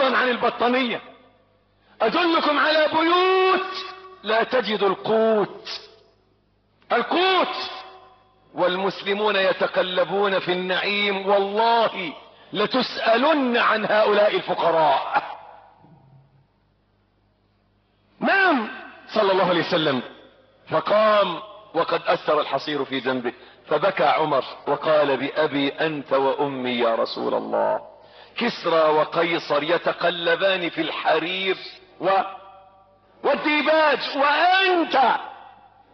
فضلا عن البطانية. أدلكم على بيوت لا تجد القوت. القوت. والمسلمون يتقلبون في النعيم والله لتسألن عن هؤلاء الفقراء. نعم صلى الله عليه وسلم. فقام وقد أثر الحصير في جنبه فبكى عمر وقال بأبي أنت وأمي يا رسول الله. كسرى وقيصر يتقلبان في الحرير و والديباج وأنت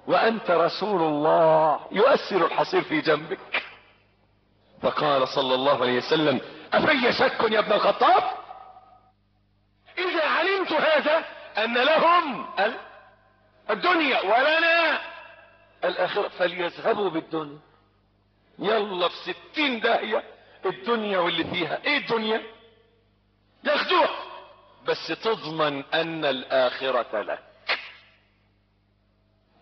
وأنت رسول الله يؤثر الحصير في جنبك. فقال صلى الله عليه وسلم أفي شك يا ابن الخطاب؟ إذا علمت هذا أن لهم الدنيا ولنا الآخرة فليذهبوا بالدنيا. يلا في ستين داهية. الدنيا واللي فيها إيه الدنيا؟ ياخدوها. بس تضمن أن الآخرة لك.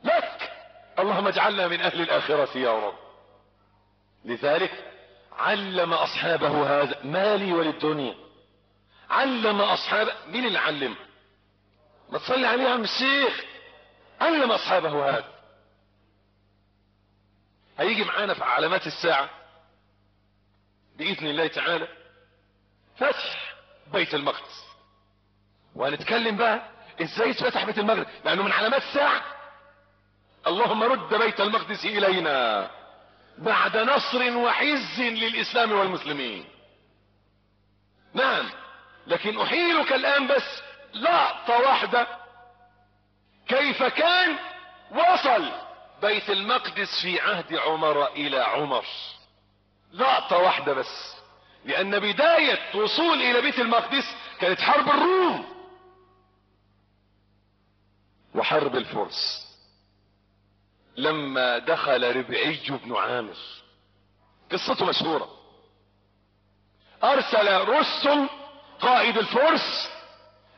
لك. اللهم اجعلنا من أهل الآخرة يا رب. لذلك علم أصحابه هذا. مالي وللدنيا. علم اصحابه مين اللي علم؟ ما تصلي عليه عم الشيخ. علم أصحابه هذا. هيجي معانا في علامات الساعة. بإذن الله تعالى فتح بيت المقدس. وهنتكلم بقى إزاي اتفتح بيت المقدس؟ لأنه من علامات الساعة اللهم رد بيت المقدس إلينا بعد نصر وعز للإسلام والمسلمين. نعم لكن أحيلك الآن بس لقطة واحدة. كيف كان وصل بيت المقدس في عهد عمر إلى عمر؟ لقطة واحدة بس. لأن بداية وصول إلى بيت المقدس كانت حرب الروم وحرب الفرس. لما دخل ربعي بن عامر قصته مشهورة. أرسل رستم قائد الفرس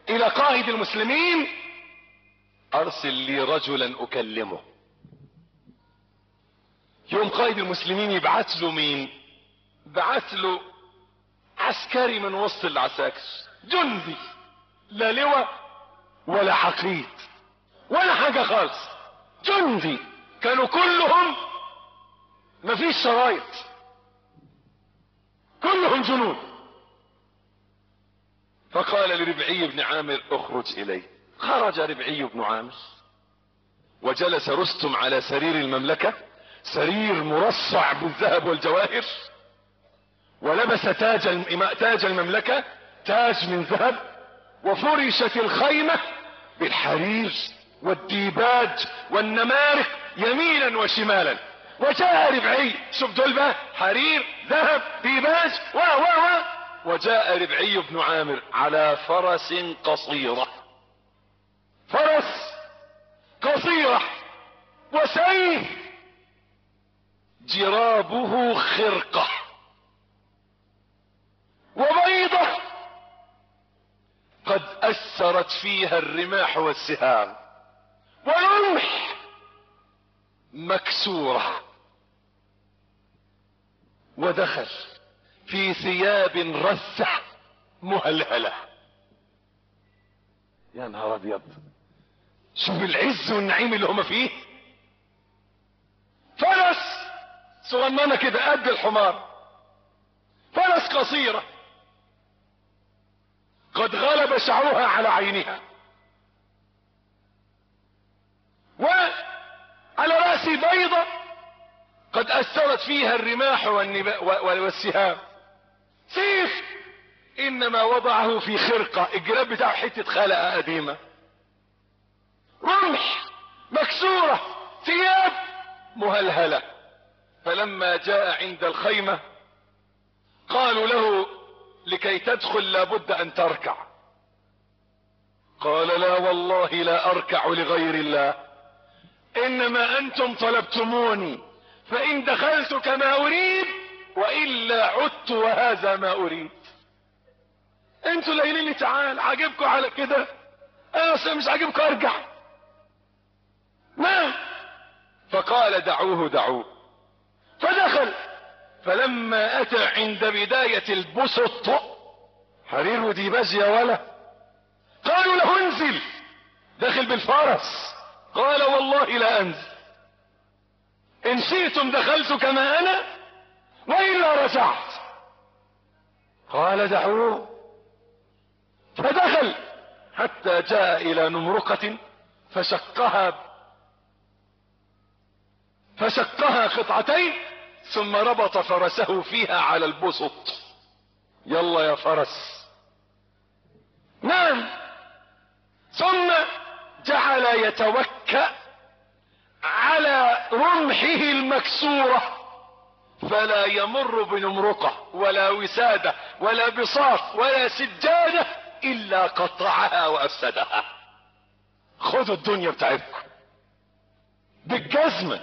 إلى قائد المسلمين أرسل لي رجلا أكلمه. يوم قائد المسلمين يبعث له مين بعث له عسكري من وسط العساكر. جندي. لا لواء ولا حقيد. ولا حاجة خالص. جندي. كانوا كلهم مفيش شرايط. كلهم جنود. فقال لربعي بن عامر اخرج الي خرج ربعي بن عامر. وجلس رستم على سرير المملكة. سرير مرصع بالذهب والجواهر. ولبس تاج تاج المملكة تاج من ذهب وفرشت الخيمة بالحرير والديباج والنمارق يمينا وشمالا. وجاء ربعي شوف دول حرير ذهب ديباج و و و وجاء ربعي بن عامر على فرس قصيرة. فرس قصيرة. وسيف. جرابه خرقة. وبيضة قد أثرت فيها الرماح والسهام. ورمح مكسورة. ودخل في ثياب رثة مهلهلة. يا نهار أبيض. شوف العز والنعيم اللي هما فيه؟ فرس صغننة كده قد الحمار. فرس قصيرة. قد غلب شعرها على عينها وعلى رأس بيضة قد أثرت فيها الرماح والسهام. سيف! إنما وضعه في خرقة. الجراب بتاعه حتة خلقة قديمة. رمح مكسورة. ثياب مهلهلة. فلما جاء عند الخيمة قالوا له لكي تدخل لابد أن تركع. قال لا والله لا أركع لغير الله. إنما أنتم طلبتموني فإن دخلت كما أريد وإلا عدت وهذا ما أريد. أنتوا لاقيين لي تعال عاجبكم على كده؟ أنا أصلاً مش عاجبكم أرجع. نعم فقال دعوه دعوه. فدخل. فلما أتى عند بداية البسط حرير وديباج يا ولا؟ قالوا له انزل. داخل بالفرس قال والله لا أنزل. إن شئتم دخلت كما أنا وإلا رجعت. قال دعوه. فدخل. حتى جاء إلى نمرقة فشقها فشقها قطعتين ثم ربط فرسه فيها على البسط. يلا يا فرس. نعم. ثم جعل يتوكأ على رمحه المكسورة. فلا يمر بنمرقة ولا وسادة ولا بساط ولا سجادة إلا قطعها وأفسدها. خذوا الدنيا بتاعتكم. بالجزمة.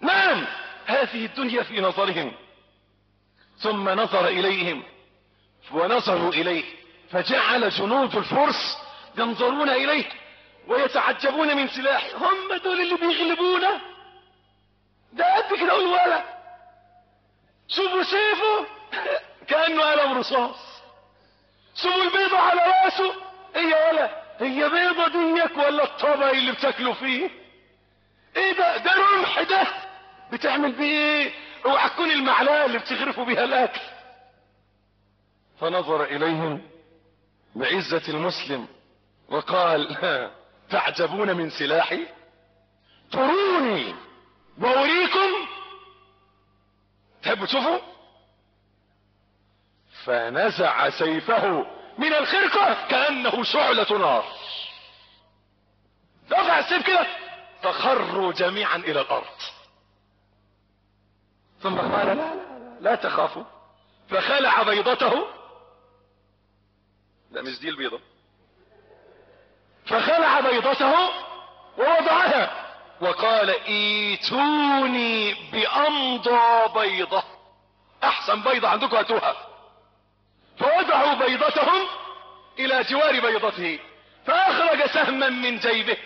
نعم. هذه الدنيا في نظرهم. ثم نظر إليهم ونظروا إليه فجعل جنود الفرس ينظرون اليه ويتعجبون من سلاحه هم دول اللي بيغلبونا؟ ده قد كده أقول ولا. شوفوا سيفه كأنه قلم رصاص. شوفوا البيضة على راسه. هي ولا. هي بيضة ديك ولا الطبق اللي بتاكلوا فيه؟ إيه ده؟ ده رمح ده. بتعمل بيه إيه؟ اوعى تكون المعلقة اللي بتغرفوا بيها الأكل. فنظر إليهم بعزة المسلم وقال تعجبون من سلاحي؟ تروني واريكم تحبوا تشوفوا؟ فنزع سيفه من الخرقة كأنه شعلة نار. دفع السيف كده. فخروا جميعا إلى الأرض. ثم قال لا لا لا, تخافوا. فخلع بيضته لا مش دي البيضة. فخلع بيضته ووضعها. وقال ايتوني بأمضى بيضة. أحسن بيضة عندكم هاتوها. فوضعوا بيضتهم إلى جوار بيضته. فأخرج سهما من جيبه.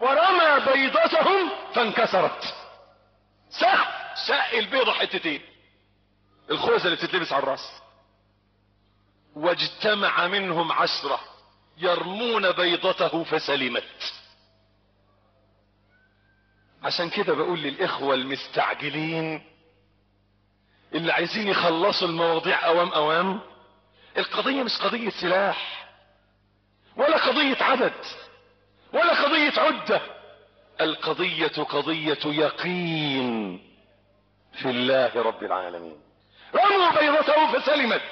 ورمى بيضتهم فانكسرت. سهم شق البيضة حتتين. الخوذة اللي بتتلبس على الرأس. واجتمع منهم عشرة يرمون بيضته فسلمت. عشان كده بقول للإخوة المستعجلين اللي عايزين يخلصوا المواضيع أوام أوام القضية مش قضية سلاح ولا قضية عدد ولا قضية عدة. القضية قضية يقين. في الله رب العالمين. رموا بيضته فسلمت.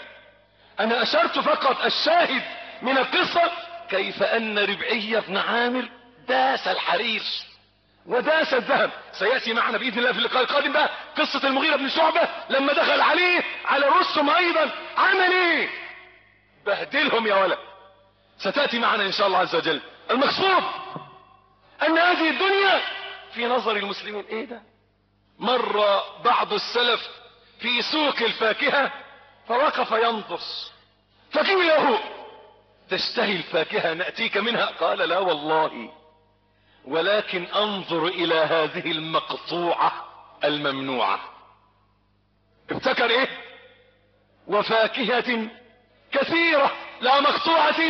أنا أشرت فقط الشاهد من القصة كيف أن ربعي بن عامر داس الحرير وداس الذهب. سيأتي معنا بإذن الله في اللقاء القادم بقى قصة المغيرة بن شعبة لما دخل عليه على رستم أيضا. عمل إيه بهدلهم يا ولد. ستأتي معنا إن شاء الله عز وجل. المقصود أن هذه الدنيا في نظر المسلمين إيه ده؟ مر بعض السلف في سوق الفاكهة فوقف ينظر. فقيل له؟ تشتهي الفاكهة نأتيك منها. قال لا والله ولكن أنظر إلى هذه المقطوعة الممنوعة. ابتكر إيه؟ وفاكهة كثيرة لا مقطوعة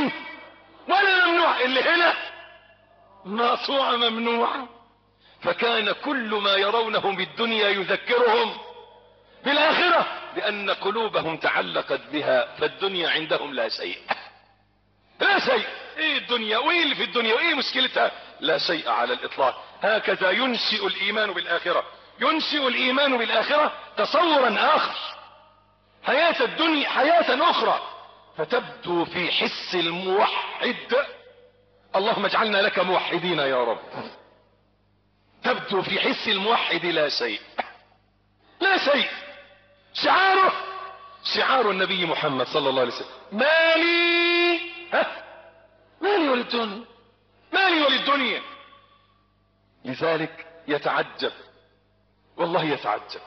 ولا ممنوعة. اللي هنا مقطوعة ممنوعة. فكان كل ما يرونه بالدنيا يذكرهم بالآخرة لأن قلوبهم تعلقت بها فالدنيا عندهم لا شيء. لا شيء. إيه الدنيا؟ وإيه اللي في الدنيا؟ وإيه مشكلتها؟ لا شيء على الإطلاق. هكذا ينشئ الإيمان بالآخرة. ينشئ الإيمان بالآخرة تصورا آخر. حياة الدنيا حياة أخرى. فتبدو في حس الموحد. اللهم اجعلنا لك موحدين يا رب. تبدو في حس الموحد لا شيء. لا شيء. شعاره شعار النبي محمد صلى الله عليه وسلم. مالي؟ ها؟ مالي وللدنيا مالي وللدنيا؟ لذلك يتعجب. والله يتعجب.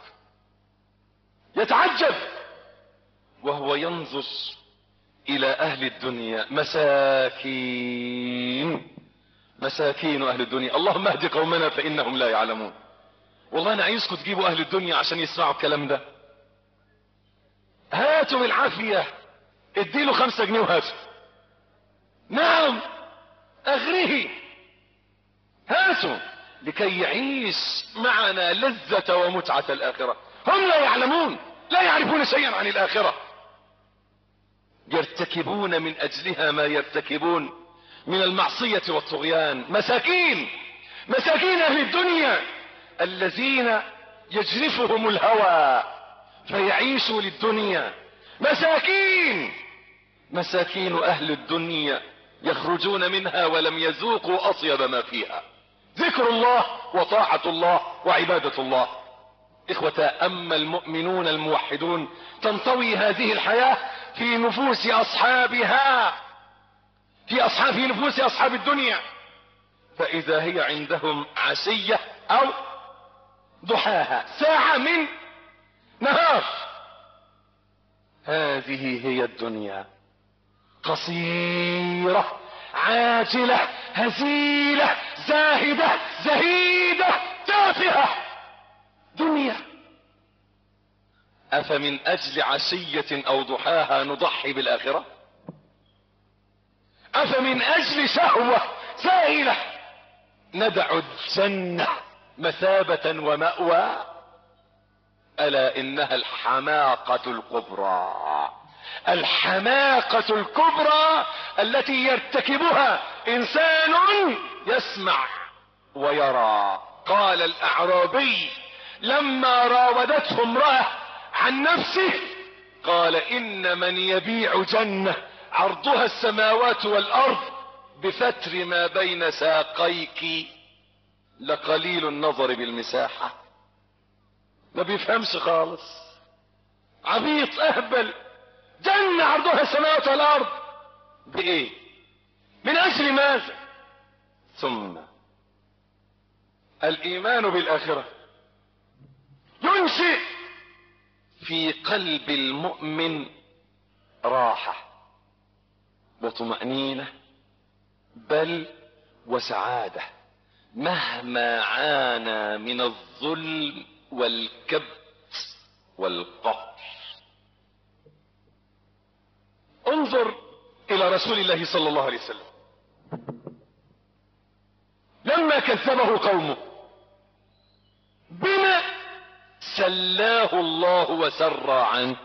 يتعجب. وهو ينظر إلى أهل الدنيا مساكين. مساكين أهل الدنيا. اللهم اهد قومنا فإنهم لا يعلمون. والله أنا عايزكم تجيبوا أهل الدنيا عشان يسمعوا الكلام ده. هاتوا بالعافية. اديله خمسة جنيه وهاته نعم. أغريه. هاته لكي يعيش معنا لذة ومتعة الآخرة. هم لا يعلمون. لا يعرفون شيئا عن الآخرة. يرتكبون من أجلها ما يرتكبون. من المعصية والطغيان. مساكين. مساكين أهل الدنيا. الذين يجرفهم الهوى فيعيشوا للدنيا. مساكين. مساكين أهل الدنيا. يخرجون منها ولم يذوقوا أطيب ما فيها. ذكر الله وطاعة الله وعبادة الله. إخوة أما المؤمنون الموحدون تنطوي هذه الحياة في نفوس أصحابها. في أصحاب في نفوس أصحاب الدنيا. فإذا هي عندهم عشية أو ضحاها ساعة من نهار. هذه هي الدنيا. قصيرة عاجلة هزيلة زاهدة زهيدة تافهة. دنيا. أفمن أجل عشية أو ضحاها نضحي أفمن أجل شهوة زائلة. ندع الجنة مثابة ومأوى. ألا إنها الحماقة الكبرى. الحماقة الكبرى التي يرتكبها إنسان يسمع ويرى. قال الأعرابي لما راودته امرأة عن نفسه قال إن من يبيع جنة عرضها السماوات والأرض بفتر ما بين ساقيك لقليل النظر بالمساحة. ما بيفهمش خالص. عبيط أهبل. جنة عرضها السماوات والأرض بإيه؟ من أجل ماذا؟ ثم الإيمان بالآخرة ينشئ في قلب المؤمن راحة. وطمأنينة بل وسعادة مهما عانى من الظلم والكبت والقهر انظر إلى رسول الله صلى الله عليه وسلم. لما كذبه قومه. بما سلاه الله وسرى عنه.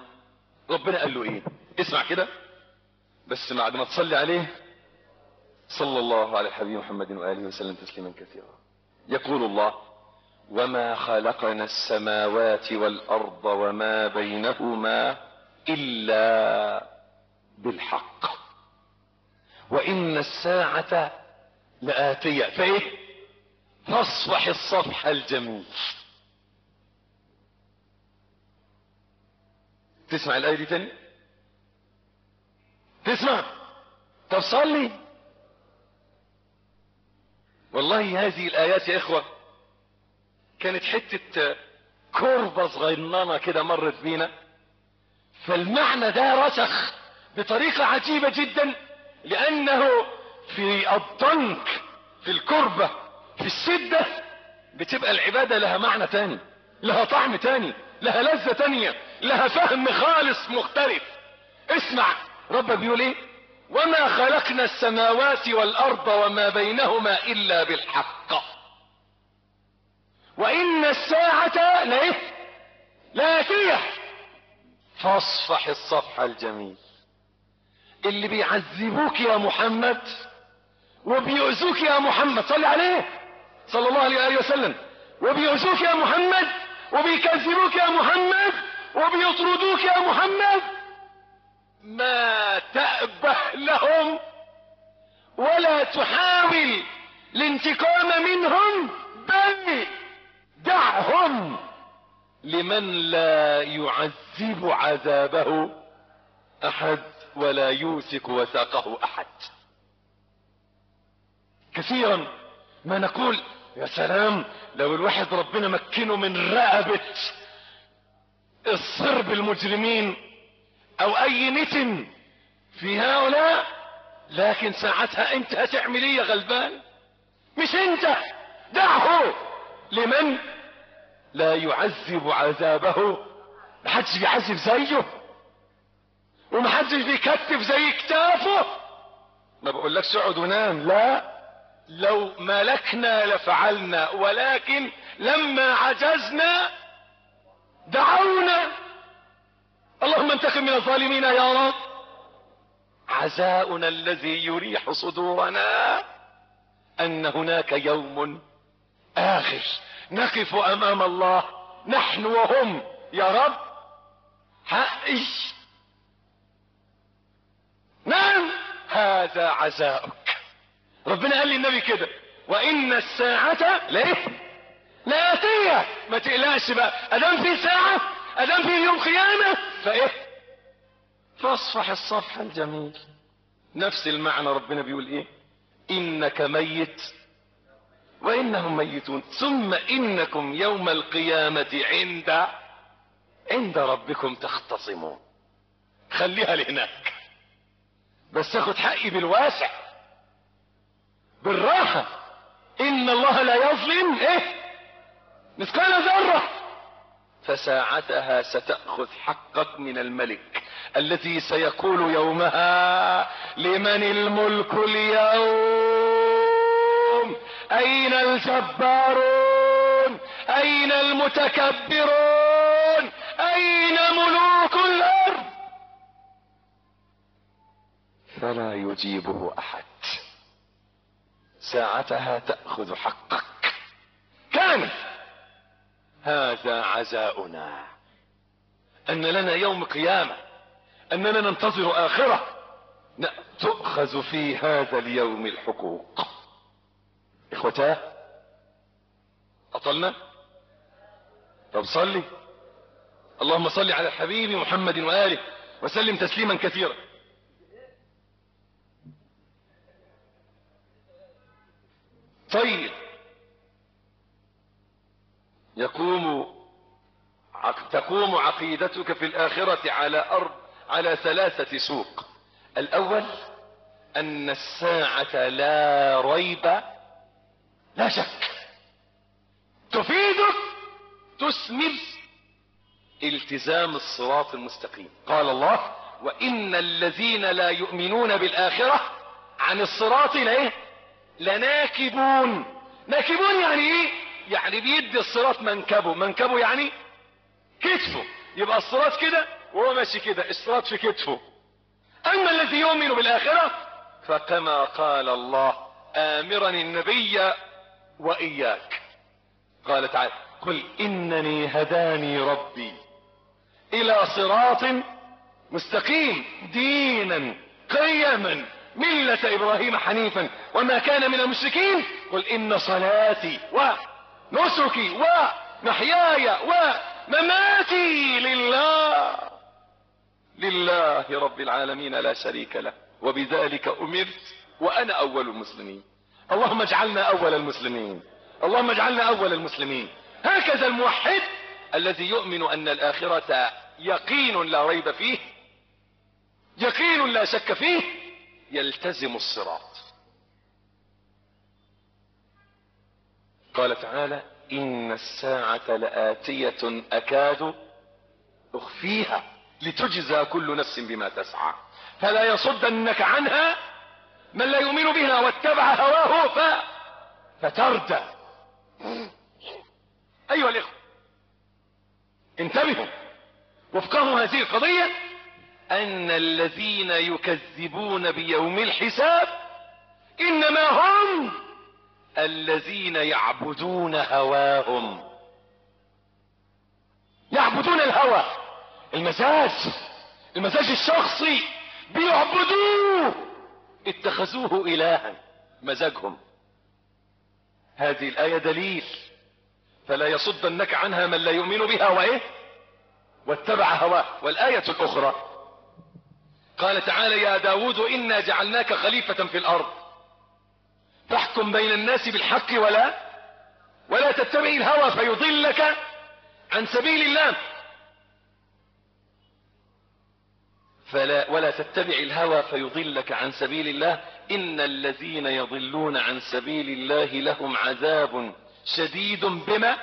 ربنا قال له إيه؟ اسمع كده. بس بعد ما تصلي عليه صلى الله على الحبيب محمد وآله وسلم تسليما كثيرا. يقول الله وما خلقنا السماوات والأرض وما بينهما إلا بالحق. وإن الساعة لآتية. فإيه؟ فاصفح الصفح الجميل. تسمع الآية دي تاني؟ تسمع؟ طب صلي. والله هذه الآيات يا إخوة كانت حتة كربة صغننة كده مرت بينا. فالمعنى ده رسخ بطريقة عجيبة جدا لأنه في الضنك في الكربة في الشدة بتبقى العبادة لها معنى تاني لها طعم تاني لها لذة تانية لها فهم خالص مختلف. اسمع. ربك بيقول إيه؟ وما خلقنا السماوات والأرض وما بينهما إلا بالحق. وإن الساعة لإيه؟ لاتية. فاصفح الصفح الجميل. اللي بيعذبوك يا محمد وبيؤذوك يا محمد صلي عليه. صلى الله عليه وآله وسلم. وبيؤذوك يا محمد وبيكذبوك يا محمد وبيطردوك يا محمد. ما تأبه لهم ولا تحاول الانتقام منهم بل دعهم لمن لا يعذب عذابه أحد ولا يوثق وثاقه أحد. كثيرا ما نقول يا سلام لو الواحد ربنا مكنه من رقبة الصرب المجرمين أو أي نتن في هؤلاء لكن ساعتها أنت هتعمل إيه يا غلبان؟ مش أنت دعه! لمن؟ لا يعذب عذابه. محدش بيعذب زيه ومحدش محدش بيكتف زي كتافه. ما بقولكش اقعد ونام لا. لو ملكنا لفعلنا ولكن لما عجزنا دعونا. اللهم انتقم من الظالمين يا رب. عزاؤنا الذي يريح صدورنا أن هناك يوم آخر نقف أمام الله. نحن وهم يا رب. حقي نعم هذا عزاؤك. ربنا قال للنبي كده. وإن الساعة ليه؟ لآتية ما تقلقش بقى. ادام في ساعة ادام في يوم قيامة. فإيه؟ فأصفح الصفح الجميل. نفس المعنى ربنا بيقول إيه؟ إنك ميت وإنهم ميتون. ثم إنكم يوم القيامة عند عند ربكم تختصمون. خليها لهناك. بس اخد حقي بالواسع بالراحة. إن الله لا يظلم إيه؟ مثقال ذرة. فساعتها ستأخذ حقك من الملك الذي سيقول يومها لمن الملك اليوم؟ أين الجبارون؟ أين المتكبرون؟ أين ملوك الأرض؟ فلا يجيبه أحد. ساعتها تأخذ حقك. كان هذا عزاؤنا. أن لنا يوم قيامة. أننا ننتظر آخرة. تؤخذ في هذا اليوم الحقوق. اخوتاه أطلنا؟ طب صلي. اللهم صل على الحبيب محمد وآله وسلم تسليما كثيرا. طيب. يقوم تقوم عقيدتك في الآخرة على أرض على ثلاثة سوق. الأول أن الساعة لا ريب لا شك. تفيدك تثمر التزام الصراط المستقيم. قال الله وإن الذين لا يؤمنون بالآخرة عن الصراط ليه لناكبون. ناكبون يعني إيه؟ يعني بيدي الصراط منكبه. منكبه يعني كتفه. يبقى الصراط كده وهو ماشي كده. الصراط في كتفه. أما الذي يؤمن بالآخرة فكما قال الله امرا النبي وإياك. قال تعالى قل إنني هداني ربي إلى صراط مستقيم دينا قيما ملة إبراهيم حنيفا. وما كان من المشركين قل إن صلاتي ونسكي ومحياي ومماتي لله. لله رب العالمين لا شريك له وبذلك أمرت وأنا أول المسلمين. اللهم اجعلنا أول المسلمين. اللهم اجعلنا أول المسلمين. هكذا الموحد الذي يؤمن أن الآخرة يقين لا ريب فيه يقين لا شك فيه يلتزم الصراط. قال تعالى إن الساعة لآتية أكاد أخفيها لتجزى كل نفس بما تسعى. فلا يصدنك عنها من لا يؤمن بها واتبع هواه ف... فتردى. أيها الإخوة انتبهوا. وفقهوا هذه القضية أن الذين يكذبون بيوم الحساب إنما هم الذين يعبدون هواهم. يعبدون الهوى. المزاج. المزاج الشخصي. بيعبدوه. اتخذوه الها. مزاجهم. هذه الآية دليل. فلا يصدنك عنها من لا يؤمن بها. وإيه؟ واتبع هواه. والآية الأخرى. قال تعالى يا داود إنا جعلناك خليفة في الأرض. فاحكم بين الناس بالحق ولا ولا تتبع الهوى فيضلك عن سبيل الله. فلا ولا تتبع الهوى فيضلك عن سبيل الله. إن الذين يضلون عن سبيل الله لهم عذاب شديد بما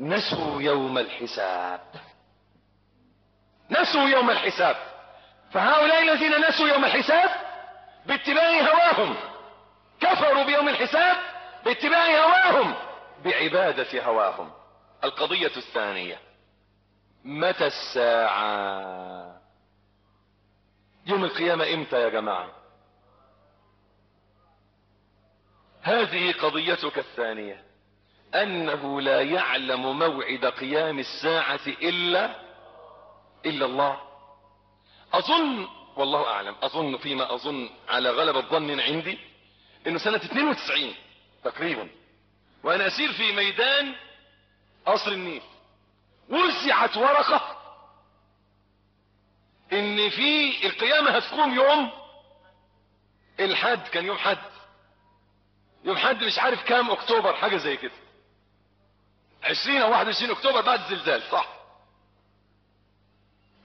نسوا يوم الحساب. نسوا يوم الحساب. فهؤلاء الذين نسوا يوم الحساب باتباع هواهم. كفروا بيوم الحساب باتباع هواهم. بعبادة هواهم. القضية الثانية. متى الساعة؟ يوم القيامة إمتى يا جماعة؟ هذه قضيتك الثانية. أنه لا يعلم موعد قيام الساعة إلا إلا الله. أظن والله أعلم أظن فيما أظن على غلبة ظن عندي إنه سنة 92 تقريبا. وأنا أسير في ميدان قصر النيل. وزعت ورقة إن في القيامة هتقوم يوم الحد. كان يوم حد. يوم حد مش عارف كام أكتوبر حاجة زي كده. 20 أو 21 أكتوبر بعد الزلزال صح.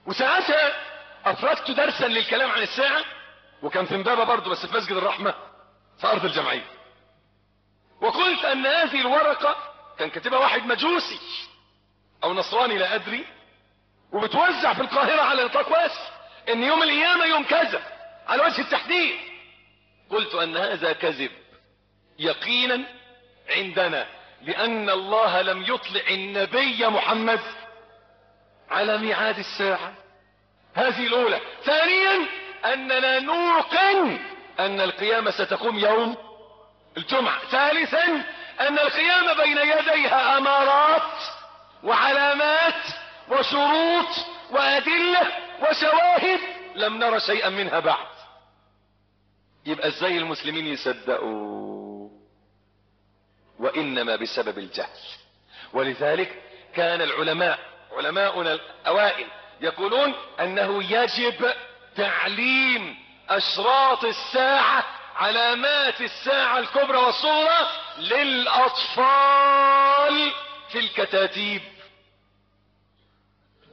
وساعتها أفردت درسا للكلام عن الساعة وكان في امبابة برضه بس في مسجد الرحمة. في ارض الجمعية. وقلت أن هذه الورقة كان كاتبها واحد مجوسي أو نصراني لا أدري وبتوزع في القاهرة على نطاق واسع إن يوم القيامة يوم كذا على وجه التحديد. قلت أن هذا كذب يقينا عندنا لأن الله لم يطلع النبي محمد على ميعاد الساعة. هذه الأولى. ثانيا أننا نوقن أن القيامة ستقوم يوم الجمعة. ثالثا أن القيامة بين يديها أمارات وعلامات وشروط وأدلة وشواهد لم نرى شيئا منها بعد. يبقى إزاي المسلمين يصدقوا؟ وإنما بسبب الجهل. ولذلك كان العلماء علماؤنا الأوائل يقولون أنه يجب تعليم أشراط الساعة علامات الساعة الكبرى والصغرى للأطفال في الكتاتيب.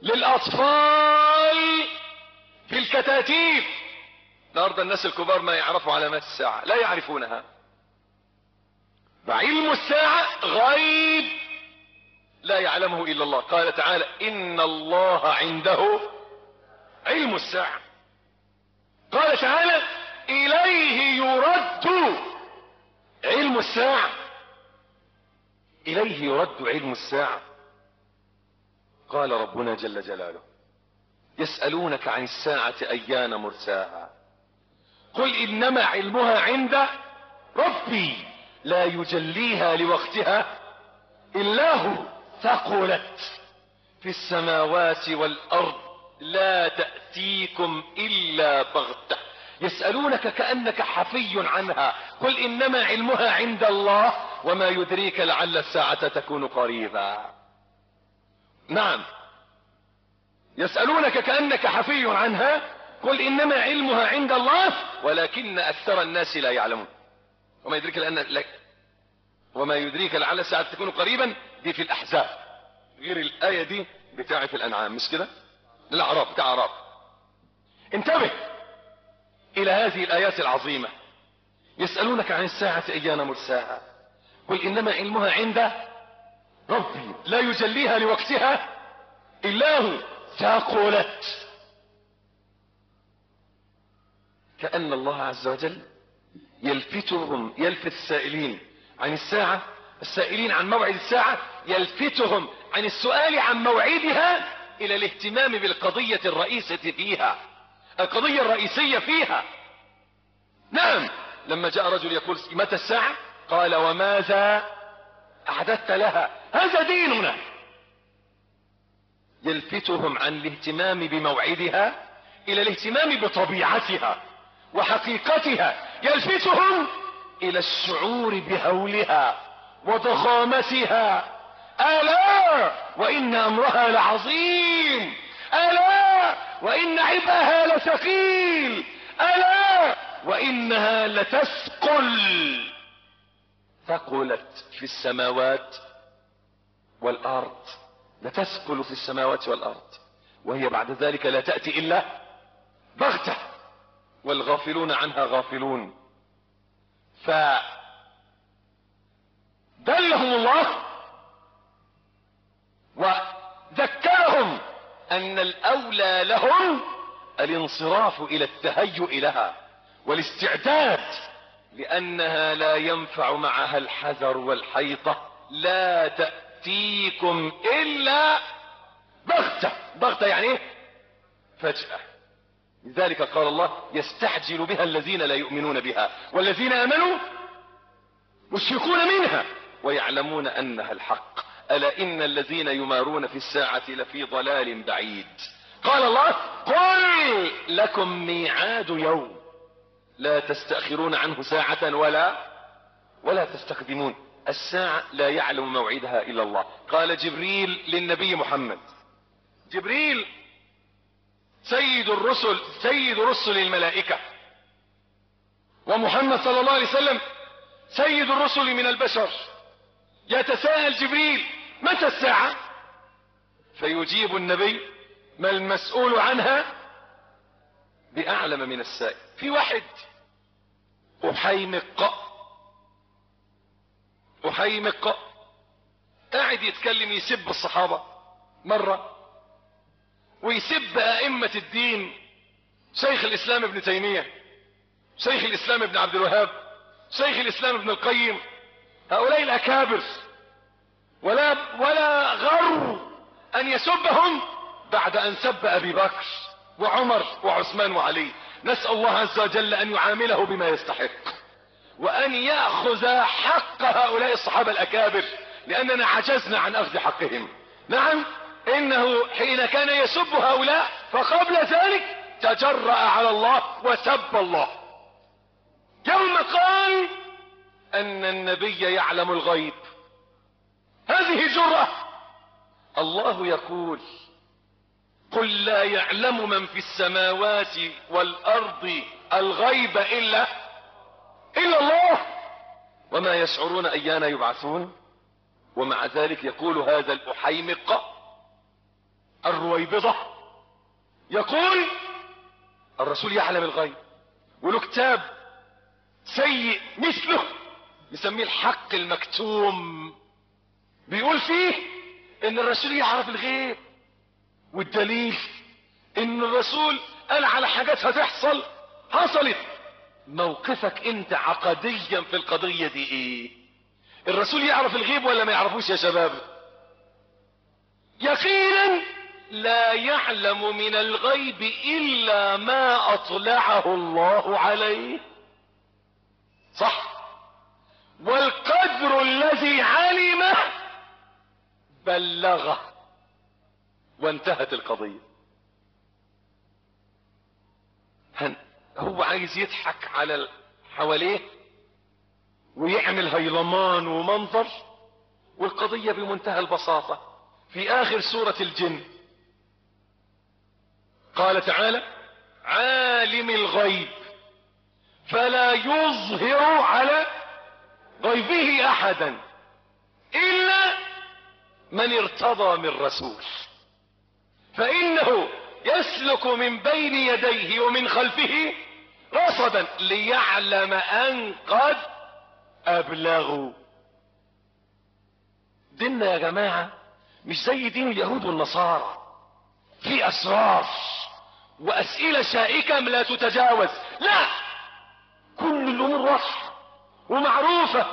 للأطفال في الكتاتيب. النهارده الناس الكبار ما يعرفوا علامات الساعة لا يعرفونها. فعلم الساعة غيب لا يعلمه إلا الله. قال تعالى إن الله عنده علم الساعة. قال تعالى إليه يرد علم الساعة. إليه يرد علم الساعة. قال ربنا جل جلاله يسألونك عن الساعة أيان مرساها. قل إنما علمها عند ربي لا يجليها لوقتها إلا هو. ثقلت في السماوات والأرض لا تأتيكم إلا بغتة. يسألونك كأنك حفي عنها. قل إنما علمها عند الله وما يدريك لعل الساعة تكون قريبا. نعم. يسألونك كأنك حفي عنها. قل إنما علمها عند الله ولكن أكثر الناس لا يعلمون. وما يدريك لأن لك وما يدريك لعل الساعة تكون قريبا. دي في الأحزاب. غير الآية دي بتاعة الأنعام. مش كده؟ الاعراف بتاع انتبه إلى هذه الآيات العظيمة. يسألونك عن الساعة أيان مرساها؟ قل إنما علمها عند ربي لا يجليها لوقتها إلا هو. ثاقلت. كأن الله عز وجل يلفتهم يلفت السائلين عن الساعة السائلين عن موعد الساعة يلفتهم عن السؤال عن موعدها إلى الاهتمام بالقضية الرئيسة فيها. القضية الرئيسية فيها. نعم لما جاء رجل يقول متى الساعة؟ قال وماذا اعددت لها؟ هذا ديننا يلفتهم عن الاهتمام بموعدها إلى الاهتمام بطبيعتها وحقيقتها. يلفتهم إلى الشعور بهولها وضخامتها. ألا وإن أمرها لعظيم. ألا وإن عبئها لثقيل. ألا وإنها لتثقل. ثقلت في السماوات والأرض. لتثقل في السماوات والأرض. وهي بعد ذلك لا تأتي إلا بغتة. والغافلون عنها غافلون. فدلهم الله وذكرهم أن الأولى لهم الانصراف إلى التهيؤ لها والاستعداد لأنها لا ينفع معها الحذر والحيطة لا تأتيكم إلا بغتة. بغتة يعني إيه؟ فجأة. لذلك قال الله يستعجل بها الذين لا يؤمنون بها والذين آمنوا مشفقون منها ويعلمون أنها الحق. ألا إن الذين يمارون في الساعة لفي ضلال بعيد؟ قال الله قل لكم ميعاد يوم. لا تستأخرون عنه ساعة ولا ولا تستقدمون الساعة لا يعلم موعدها إلا الله. قال جبريل للنبي محمد. جبريل سيد الرسل سيد رسل الملائكة. ومحمد صلى الله عليه وسلم سيد الرسل من البشر. يتساءل جبريل متى الساعة؟ فيجيب النبي ما المسؤول عنها بأعلم من السائل. في واحد. أحيمق. أحيمق. قاعد يتكلم يسب الصحابة مرة ويسب أئمة الدين. شيخ الإسلام ابن تيمية شيخ الإسلام ابن عبد الوهاب شيخ الإسلام ابن القيم. هؤلاء الأكابر. ولا ولا غر أن يسبهم بعد أن سب أبي بكر وعمر وعثمان وعلي. نسأل الله عز وجل أن يعامله بما يستحق وأن يأخذ حق هؤلاء الصحابة الأكابر لأننا عجزنا عن أخذ حقهم. نعم إنه حين كان يسب هؤلاء فقبل ذلك تجرأ على الله وسب الله. يوم قال أن النبي يعلم الغيب. هذه جرأة. الله يقول قل لا يعلم من في السماوات والأرض الغيب إلا إلا الله. وما يشعرون أيان يبعثون. ومع ذلك يقول هذا الأحيمق الرويبضة. يقول الرسول يعلم الغيب. وله كتاب سيء مثله. يسميه الحق المكتوم. بيقول فيه إن الرسول يعرف الغيب والدليل إن الرسول قال على حاجات هتحصل حصلت. موقفك أنت عقديا في القضية دي إيه؟ الرسول يعرف الغيب ولا ما يعرفوش يا شباب؟ يقينا لا يعلم من الغيب إلا ما أطلعه الله عليه. صح؟ والقدر الذي علمه بلغه وانتهت القضية. هو عايز يضحك على حواليه ويعمل هيلمان ومنظر والقضية بمنتهى البساطة. في آخر سورة الجن. قال تعالى عالم الغيب. فلا يظهر على غيبه أحدا إلا من ارتضى من رسول. فإنه يسلك من بين يديه ومن خلفه رصدا ليعلم أن قد أبلغوا. ديننا يا جماعة مش زي دين اليهود والنصارى. في اسرار وأسئلة شائكة لا تتجاوز؟ لا! كل الأمور واضحة ومعروفة.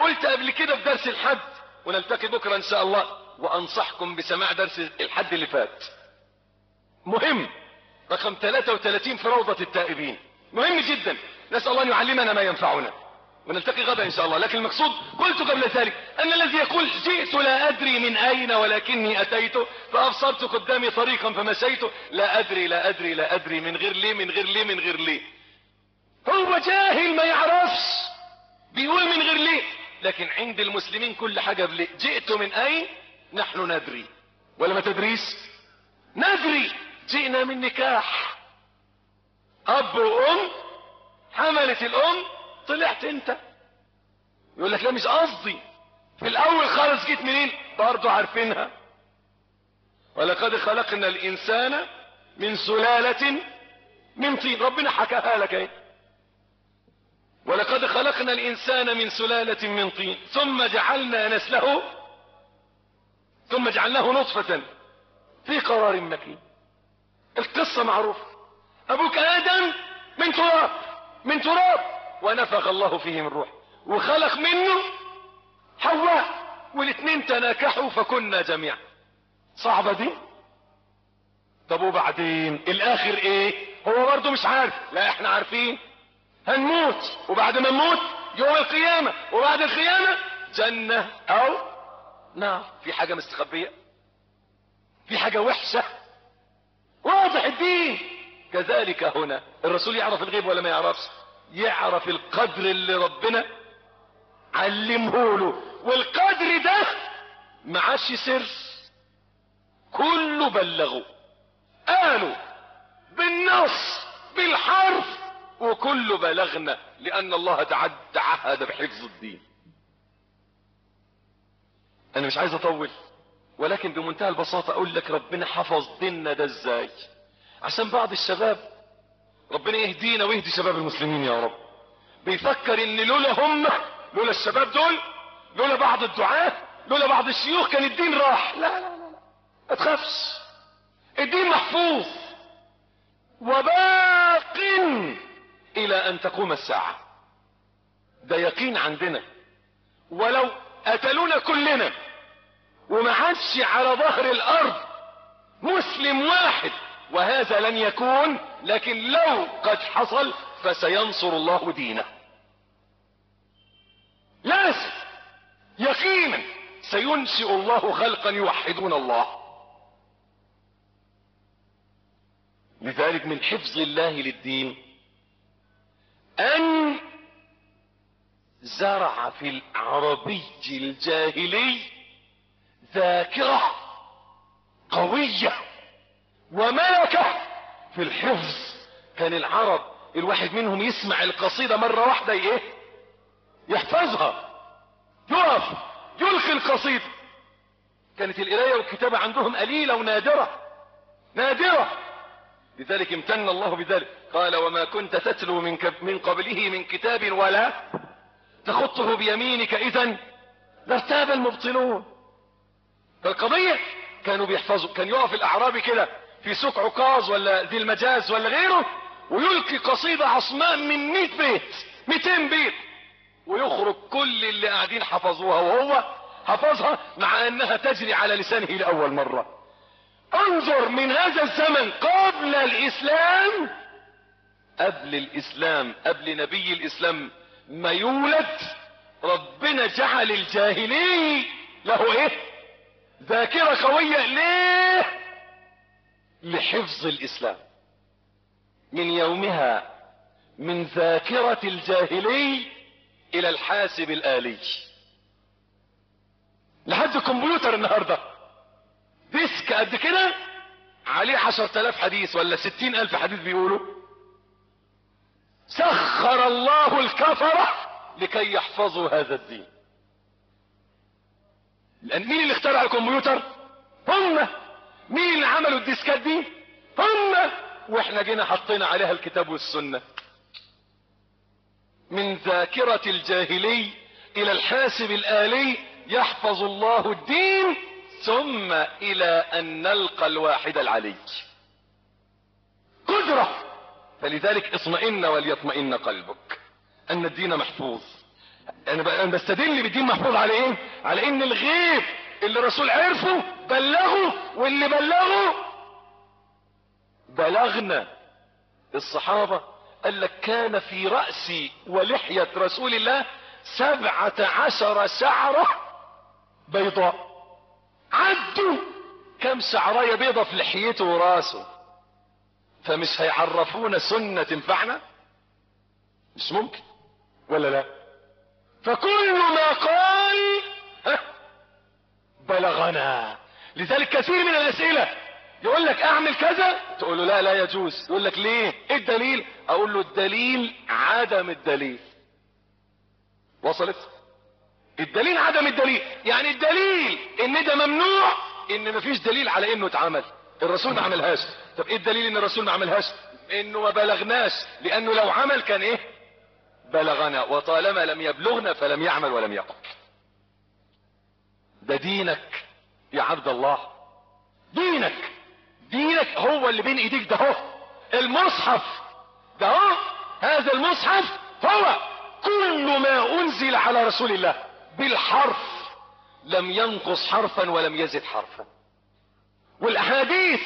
قلت قبل كده في درس الحد ونلتقي بكرة إن شاء الله. وأنصحكم بسماع درس الحد اللي فات. مهم رقم 33 في روضة التائبين. مهم جدا. نسأل الله أن يعلمنا ما ينفعنا. ونلتقي غدا إن شاء الله. لكن المقصود قلت قبل ذلك أن الذي يقول جئت لا أدري من أين ولكني أتيت فأبصرت قدامي طريقا فمشيت. لا أدري لا أدري لا أدري من غير ليه من غير ليه من غير ليه هو جاهل ما يعرفش. بيقول من غير ليه لكن عند المسلمين كل حاجة بليه جئت من أين؟ نحن ندري. ولا ما تدريش؟ ندري. جئنا من نكاح. أب وأم حملت الأم طلعت أنت. يقول لك لا مش قصدي. في الأول خالص جيت منين؟ برضه عارفينها. ولقد خلقنا الإنسان من سلالة من طين. ربنا حكاها لك إيه ولقد خلقنا الإنسان من سلالة من طين. ثم جعلنا نسله ثم جعلناه نطفة في قرار مكين. القصة معروفة. أبوك آدم من تراب من تراب. ونفخ الله فيه من روح وخلق منه حواء والاثنين تناكحوا فكنا جميعا. صعبة دي؟ طب وبعدين؟ الآخر إيه؟ هو برضه مش عارف. لا إحنا عارفين. هنموت وبعد ما نموت يوم القيامة. وبعد القيامة جنة أو نار في حاجة مستخبية؟ في حاجة وحشة؟ واضح الدين. كذلك هنا. الرسول يعرف الغيب ولا ما يعرفش؟ يعرف القدر اللي ربنا علمه له. والقدر ده معاش سر. كله بلغوا قالوا بالنص بالحرف وكله بلغنا لأن الله تعد تعهد بحفظ الدين. أنا مش عايز أطول ولكن بمنتهى البساطة أقول لك ربنا حفظ ديننا ده إزاي؟ عشان بعض الشباب ربنا يهدينا ويهدي شباب المسلمين يا رب. بيفكر إن لولا هم لولا الشباب دول لولا بعض الدعاة لولا بعض الشيوخ كان الدين راح. لا لا لا, لا. ما تخافش. الدين محفوظ. وباق إلى أن تقوم الساعة. ده يقين عندنا. ولو قتلونا كلنا وما عادش على ظهر الأرض. مسلم واحد وهذا لن يكون لكن لو قد حصل فسينصر الله دينه. لازم يقينا سينشئ الله خلقا يوحدون الله. لذلك من حفظ الله للدين أن زرع في العربي الجاهلي ذاكرة قوية وملكة في الحفظ. كان العرب الواحد منهم يسمع القصيدة مرة واحدة إيه؟ يحفظها يقف يلقي القصيدة. كانت القراية والكتابة عندهم قليلة ونادرة نادرة. لذلك امتن الله بذلك. قال وما كنت تتلو من, من قبله من كتاب ولا تخطه بيمينك اذا لارتاب المبطلون. فالقضية كانوا بيحفظوا كان يقف الأعرابي كده في سوق عكاظ ولا ذي المجاز ولا غيره ويلقي قصيدة عصماء من 100 بيت 200 بيت ويخرج كل اللي قاعدين حفظوها وهو حفظها مع إنها تجري على لسانه لأول مرة. انظر من هذا الزمن قبل الإسلام قبل الإسلام قبل نبي الإسلام ما يولد ربنا جعل الجاهلي له إيه؟ ذاكرة قوية ليه؟ لحفظ الإسلام. من يومها من ذاكرة الجاهلي إلى الحاسب الآلي. لحد الكمبيوتر النهاردة. ديسك قد كده؟ عليه عشر تلاف حديث ولا ستين ألف حديث بيقولوا. سخر الله الكفرة لكي يحفظوا هذا الدين. لأن مين اللي اخترع الكمبيوتر؟ هم. مين اللي عملوا الديسكات دي؟ هم. وإحنا جينا حطينا عليها الكتاب والسنة. من ذاكرة الجاهلي إلى الحاسب الآلي يحفظ الله الدين ثم إلى أن نلقى الواحد العلي. قدرة. فلذلك اطمئن وليطمئن قلبك أن الدين محفوظ. أنا بستدل بالدين محفوظ على إيه؟ على إن الغيب اللي الرسول عرفه بلغه واللي بلغه بلغنا. الصحابة قال لك كان في رأس ولحية رسول الله سبعة عشر شعرة بيضاء. عدوا! كم شعراية بيضة في لحيته وراسه. فمش هيعرفونا سنة تنفعنا؟ مش ممكن ولا لا؟ فكل ما قال بلغنا. لذلك كثير من الأسئلة. يقول لك أعمل كذا تقول له لا لا يجوز. يقول لك ليه؟ إيه الدليل؟ أقول له الدليل عدم الدليل. وصلت؟ الدليل عدم الدليل. يعني الدليل إن ده ممنوع إن مفيش دليل على إنه اتعمل. الرسول ما عملهاش. طب إيه الدليل إن الرسول ما عملهاش؟ إنه ما بلغناش. لأنه لو عمل كان إيه؟ بلغنا وطالما لم يبلغنا فلم يعمل ولم يقل ده دينك يا عبد الله. دينك دينك هو اللي بين ايديك ده هو المصحف ده هو هذا المصحف هو. كل ما أنزل على رسول الله بالحرف لم ينقص حرفا ولم يزد حرفا. والأحاديث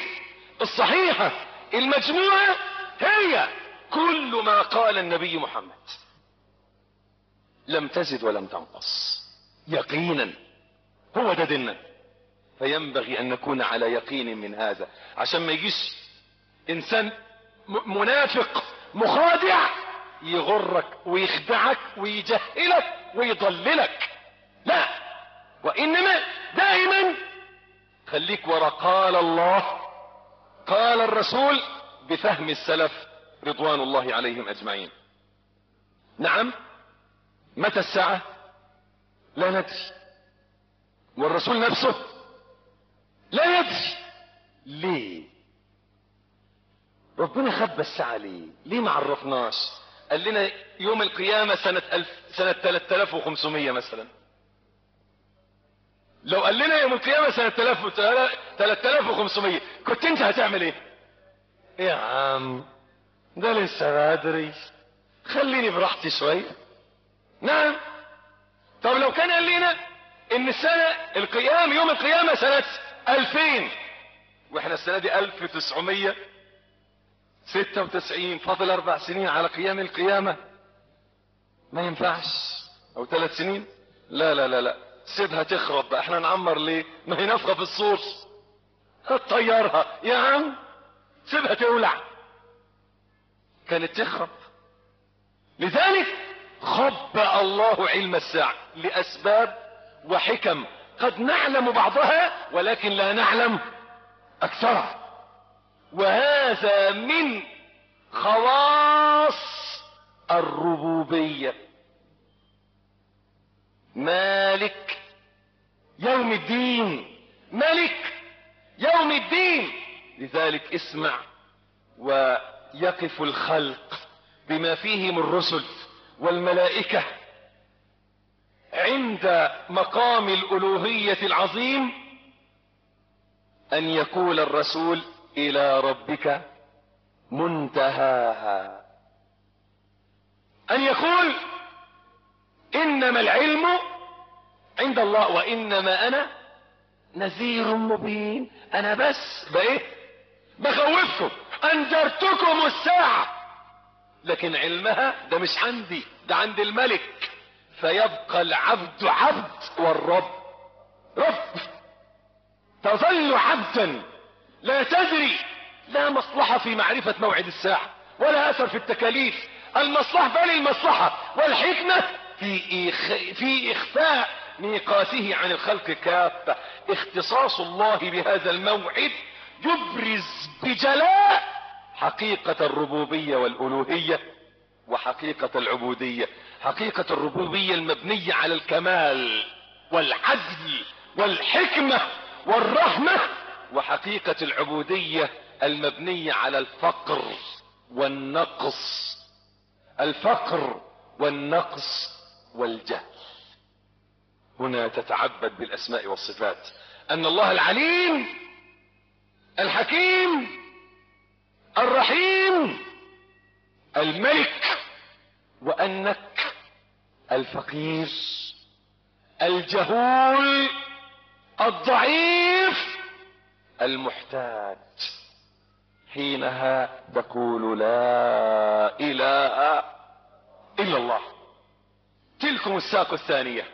الصحيحة المجموعة هي كل ما قال النبي محمد. لم تزد ولم تنقص. يقينا هو ده ديننا فينبغي أن نكون على يقين من هذا. عشان ما يجيش إنسان منافق مخادع يغرك ويخدعك ويجهلك ويضللك. لا وإنما دائما خليك ورا قال الله قال الرسول بفهم السلف رضوان الله عليهم أجمعين. نعم؟ متى الساعة؟ لا ندري. والرسول نفسه لا يدري. ليه؟ ربنا خبى الساعة ليه؟ ليه ما عرفناش؟ قال لنا يوم القيامة سنة ألف سنة 3500 مثلا. لو قال لنا يوم القيامة سنة 3500 كنت أنت هتعمل إيه؟ يا عم ده لسه بدري. خليني براحتي شوية. نعم. طب لو كان قال لنا إن السنة القيامة يوم القيامة سنة 2000 وإحنا السنة دي 1996 فاضل أربع سنين على قيام القيامة. ما ينفعش. أو ثلاث سنين؟ لا لا لا لا. سيبها تخرب بقى. إحنا نعمر ليه؟ ما هي نفخة في الصور هتطيرها. يا عم سيبها تولع. كانت تخرب. لذلك خبأ الله علم الساعة لأسباب وحكم. قد نعلم بعضها ولكن لا نعلم أكثرها وهذا من خواص الربوبية. مالك يوم الدين. ملك يوم الدين. لذلك اسمع ويقف الخلق بما فيهم الرسل. والملائكة عند مقام الألوهية العظيم أن يقول الرسول إلى ربك منتهاها. أن يقول إنما العلم عند الله وإنما أنا نذير مبين. أنا بس بإيه؟ بخوفكم. أنذرتكم الساعة. لكن علمها ده مش عندي ده عند الملك. فيبقى العبد عبد والرب رب. تظل عبدا لا تدري لا مصلحة في معرفة موعد الساعة ولا أثر في التكاليف. المصلحة بل المصلحة والحكمة في, إخ... في إخفاء ميقاته عن الخلق كافة. اختصاص الله بهذا الموعد يبرز بجلاء حقيقة الربوبية والألوهية وحقيقة العبودية. حقيقة الربوبية المبنية على الكمال والعدل والحكمة والرحمة وحقيقة العبودية المبنية على الفقر والنقص. الفقر والنقص والجهل. هنا تتعبد بالأسماء والصفات. أن الله العليم الحكيم الرحيم الملك وأنك الفقير الجهول الضعيف المحتاج. حينها تقول لا إله إلا الله. تلكم الساق الثانية.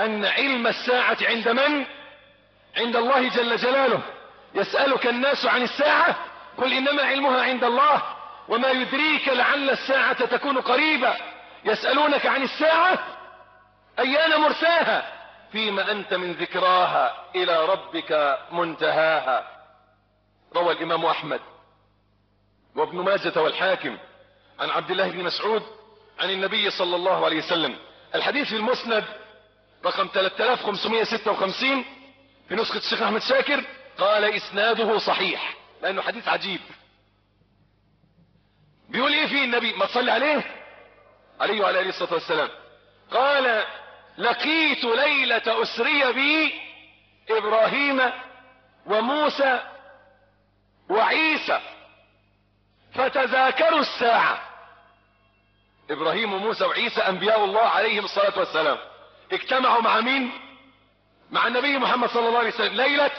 أن علم الساعة عند من؟ عند الله جل جلاله. يسألك الناس عن الساعة قل إنما علمها عند الله وما يدريك لعل الساعة تكون قريبا يسألونك عن الساعة؟ أيان مرساها؟ فيما أنت من ذكراها إلى ربك منتهاها. روى الإمام أحمد. وابن ماجة والحاكم. عن عبد الله بن مسعود عن النبي صلى الله عليه وسلم. الحديث في المسند رقم 3556 في نسخة الشيخ أحمد شاكر قال إسناده صحيح. لأنه حديث عجيب. بيقول إيه فيه النبي؟ ما تصلي عليه؟ عليه وعلى آله الصلاة والسلام. قال لقيت ليلة أسري بي إبراهيم وموسى وعيسى. فتذاكروا الساعة. إبراهيم وموسى وعيسى أنبياء الله عليهم الصلاة والسلام. اجتمعوا مع مين؟ مع النبي محمد صلى الله عليه وسلم. ليلة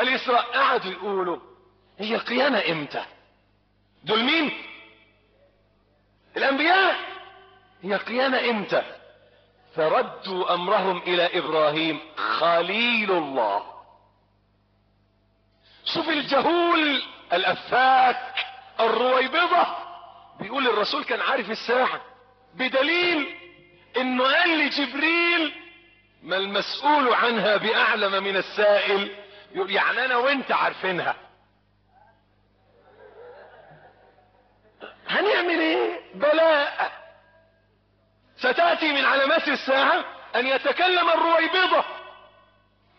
الإسراء. قعدوا يقولوا هي القيامة إمتى؟ دول مين؟ الأنبياء؟ هي القيامة إمتى؟ فردوا أمرهم إلى إبراهيم خليل الله. شوف الجهول الأفاك الرويبضة. بيقول الرسول كان عارف الساعة بدليل إنه قال لجبريل ما المسؤول عنها بأعلم من السائل. يقول يعني أنا وأنت عارفينها. هنعمل إيه؟ بلاء. ستأتي من علامات الساعة أن يتكلم الرويبضة.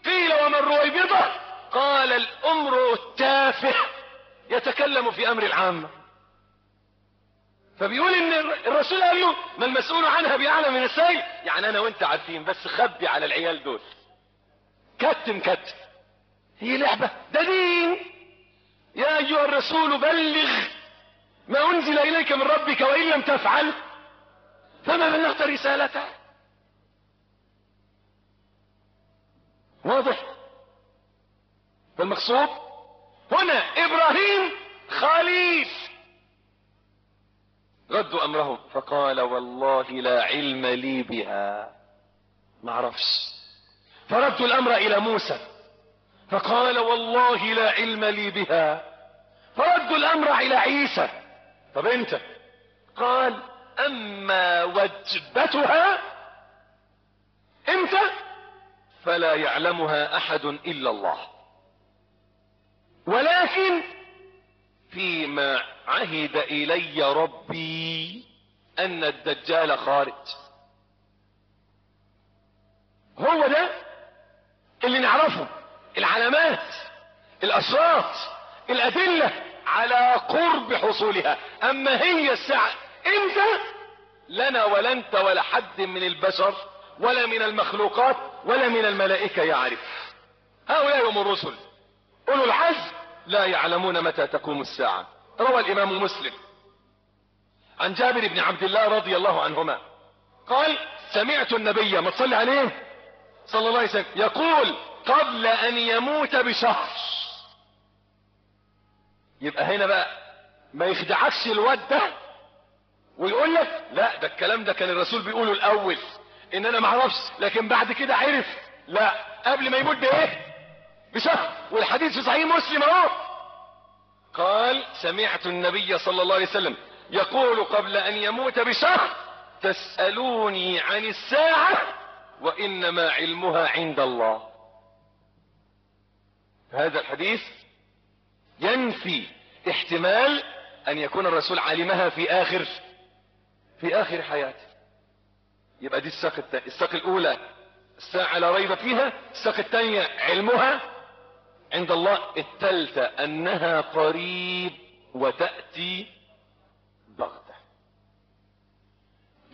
قيل وما الرويبضة؟ قال الأمر التافه. يتكلم في أمر العامة فبيقول إن الرسول قال له ما المسؤول عنها بأعلى من السائل؟ يعني أنا وأنت عارفين بس خبي على العيال دول. كتم كتم هي لعبة. ده دين. يا أيها الرسول بلغ. ما أنزل إليك من ربك وإن لم تفعل فما بلغت رسالته؟ واضح؟ فالمقصود هنا إبراهيم خليل. ردوا امرهم فقال والله لا علم لي بها. ما أعرفش فردوا الأمر إلى موسى فقال والله لا علم لي بها. فردوا الأمر إلى عيسى طب انت؟ قال أما وجبتها إمتى فلا يعلمها أحد إلا الله. ولكن فيما عهد إلي ربي أن الدجال خارج. هو ده اللي نعرفه العلامات الاشراط الأدلة. على قرب حصولها. أما هي الساعة إمتى؟ لنا ولا انت ولا حد من البشر ولا من المخلوقات ولا من الملائكة يعرف. هؤلاء هم الرسل. أولو العزم لا يعلمون متى تقوم الساعة. روى الإمام مسلم عن جابر بن عبد الله رضي الله عنهما. قال سمعت النبي ما تصلي عليه صلى الله عليه وسلم يقول قبل أن يموت بشهر. يبقى هنا بقى ما يخدعكش الواد ده ويقول لك لا ده الكلام ده كان الرسول بيقوله الأول إن أنا ما أعرفش لكن بعد كده عرف. لا قبل ما يموت بإيه؟ بشهر والحديث في صحيح مسلم أهو. قال سمعت النبي صلى الله عليه وسلم يقول قبل أن يموت بشهر تسألوني عن الساعة وإنما علمها عند الله. هذا الحديث ينفي احتمال أن يكون الرسول علمها في آخر في آخر حياته. يبقى دي الساق التانية الساق الأولى. الساعة لا ريب فيها الساق الثانية علمها. عند الله الثالثة أنها قريب وتأتي بغتة.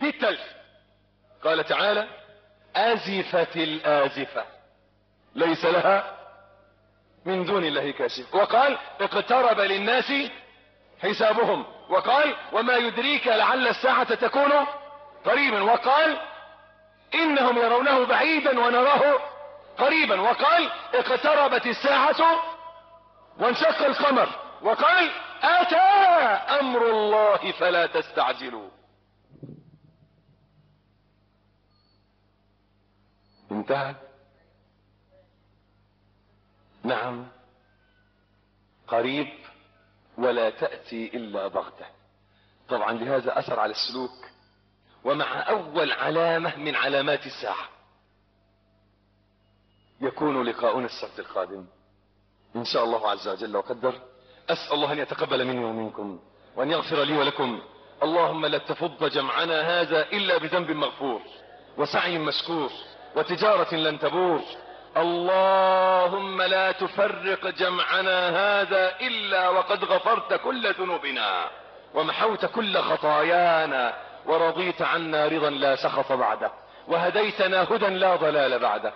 دي الثالثة. قال تعالى آزفت الآزفة. ليس لها من دون الله كاشف وقال اقترب للناس حسابهم. وقال وما يدريك لعل الساعة تكون قريبا. وقال إنهم يرونه بعيدا ونراه قريبا. وقال اقتربت الساعة وانشق القمر. وقال أتى أمر الله فلا تستعجلوا. انتهى. نعم. قريب ولا تأتي إلا بغتة. طبعا لهذا أثر على السلوك ومع أول علامة من علامات الساعة. يكون لقاؤنا السبت القادم. إن شاء الله عز وجل وقدر. أسأل الله أن يتقبل مني ومنكم وأن يغفر لي ولكم. اللهم لا تفض جمعنا هذا إلا بذنب مغفور وسعي مشكور وتجارة لن تبور. اللهم لا تفرق جمعنا هذا إلا وقد غفرت كل ذنوبنا ومحوت كل خطايانا ورضيت عنا رضا لا سخط بعده وهديتنا هدى لا ضلال بعده.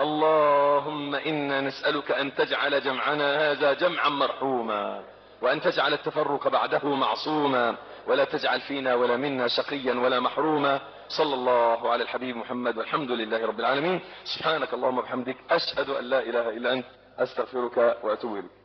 اللهم إنا نسألك أن تجعل جمعنا هذا جمعا مرحوما وأن تجعل التفرق بعده معصوما ولا تجعل فينا ولا منا شقيا ولا محروما. صلى الله على الحبيب محمد والحمد لله رب العالمين. سبحانك اللهم وبحمدك أشهد أن لا إله إلا أنت أستغفرك وأتوب إليك.